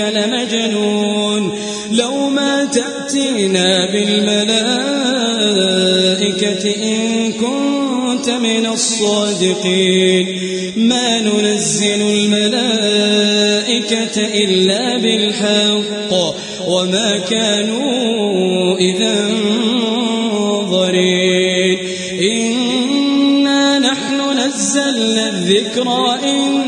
لمجنون. لو ما تأتينا بالملائكة إن كنت من الصادقين. ما ننزل الملائكة إلا بالحق وما كانوا إذا منظرين. إنا نحن نزلنا الذكر وإنا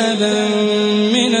من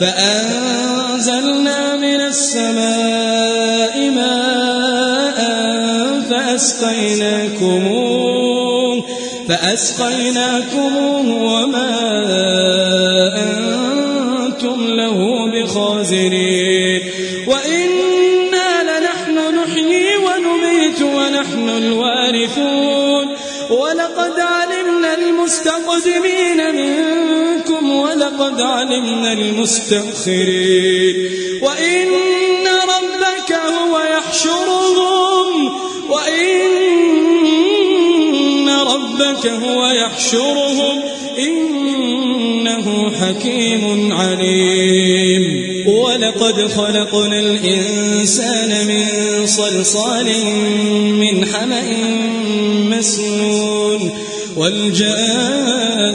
فأنزلنا من السماء ماء فأسقيناكموه فأسقيناكموه وما أنتم له بخازنين. وإنا لنحن نحيي ونميت ونحن الوارثون. ولقد علمنا المستقدمين ولقد علمنا المستأخرين. وإن ربك هو يحشرهم. وإن ربك هو يحشرهم. إنه حكيم عليم. ولقد خلقنا الإنسان من صلصال من حمأ مسنون. والجان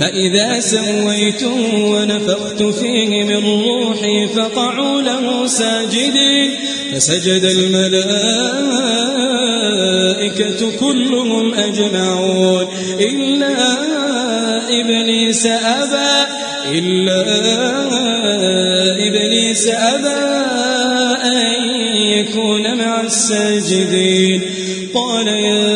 فإذا سويته ونفخت فيه من روحي فقعوا له ساجدين فسجد الملائكة كلهم أجمعون. إلا إبليس أبى إلا إبليس أبى أن يكون مع الساجدين. قال يا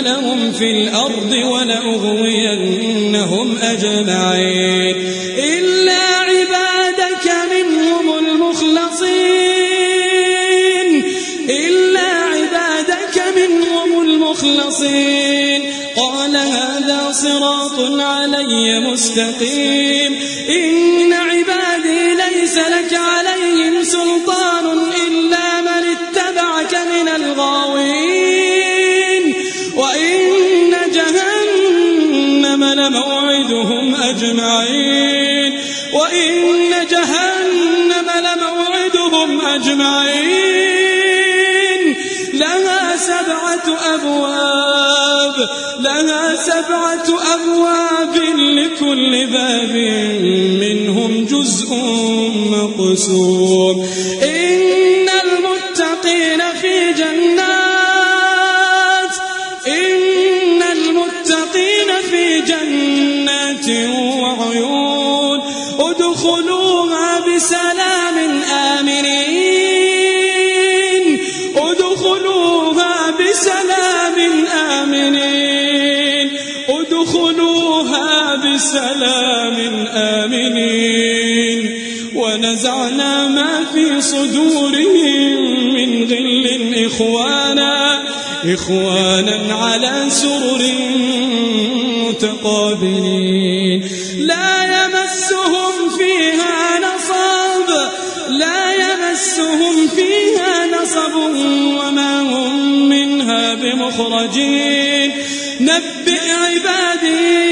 لهم في الأرض ولأغوينهم أجمعين. إلا عبادك منهم المخلصين. إلا عبادك منهم المخلصين. قال هذا صراط علي مستقيم. إن عبادي ليس لك أبواب لها سبعة أبواب لكل باب منهم جزء مقسوم. إن المتقين في جنات إن المتقين في جنات وعيون ادخلوها بسلام بسلام آمنين. ونزعنا ما في صدورهم من غل إخوانا إخوانا على سرر متقابلين. لا يمسهم فيها نصب لا يمسهم فيها نصب وما هم منها بمخرجين. نبئ عبادي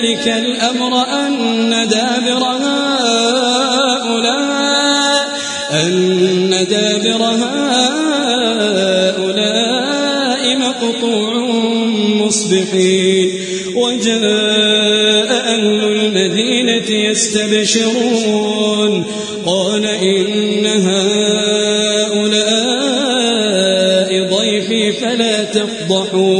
ذلك الأمر أن دابر هؤلاء أن دابر هؤلاء مقطوع مصبحين. وجاء أهل المدينة يستبشرون قال إن هؤلاء ضيفي فلا تفضحون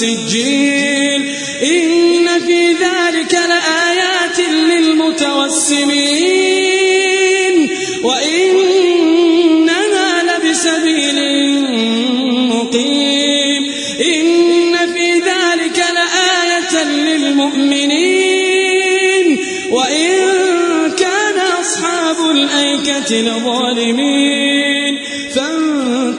سجيل. إن في ذلك لآيات للمتوسمين. وإنها لبسبيل مقيم. إن في ذلك لآية للمؤمنين. وإن كان أصحاب الأيكة لظالمين.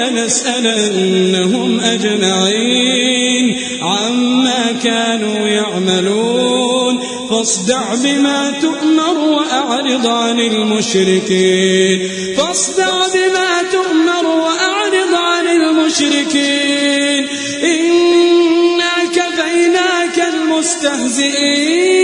لنسألنهم أجمعين عما كانوا يعملون. فاصدع بما تؤمر وأعرض عن المشركين. فاصدع بما تؤمر وأعرض عن المشركين. إنا كفيناك المستهزئين.